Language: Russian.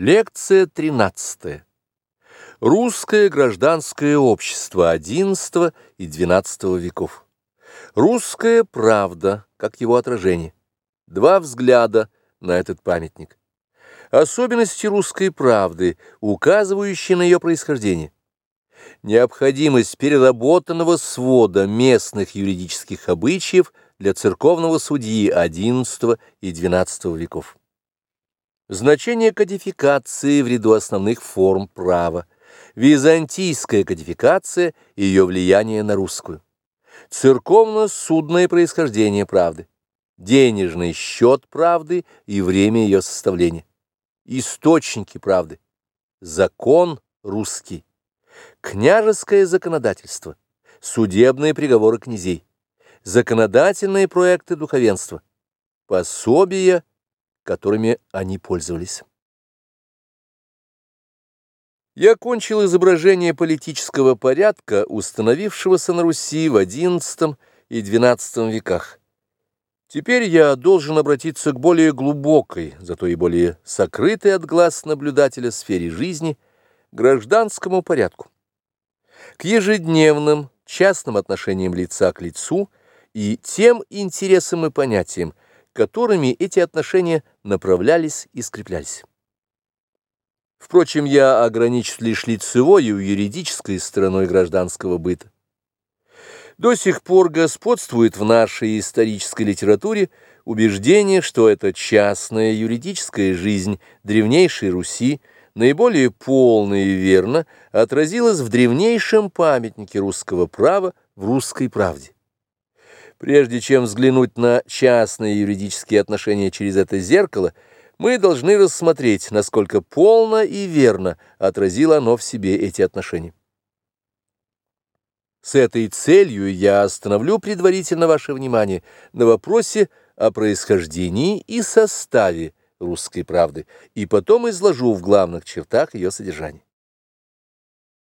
Лекция 13. Русское гражданское общество XI и XII веков. Русская правда, как его отражение. Два взгляда на этот памятник. Особенности русской правды, указывающие на ее происхождение. Необходимость переработанного свода местных юридических обычаев для церковного судьи XI и XII веков. Значение кодификации в ряду основных форм права. Византийская кодификация и ее влияние на русскую. Церковно-судное происхождение правды. Денежный счет правды и время ее составления. Источники правды. Закон русский. Княжеское законодательство. Судебные приговоры князей. Законодательные проекты духовенства. Пособия которыми они пользовались. Я кончил изображение политического порядка, установившегося на Руси в XI и XII веках. Теперь я должен обратиться к более глубокой, зато и более сокрытой от глаз наблюдателя сфере жизни, гражданскому порядку, к ежедневным частным отношениям лица к лицу и тем интересам и понятиям, которыми эти отношения направлялись и скреплялись. Впрочем, я ограничусь лишь лицевой и юридической стороной гражданского быта. До сих пор господствует в нашей исторической литературе убеждение, что эта частная юридическая жизнь древнейшей Руси наиболее полно и верно отразилась в древнейшем памятнике русского права в русской правде. Прежде чем взглянуть на частные юридические отношения через это зеркало, мы должны рассмотреть, насколько полно и верно отразило оно в себе эти отношения. С этой целью я остановлю предварительно ваше внимание на вопросе о происхождении и составе русской правды, и потом изложу в главных чертах ее содержание.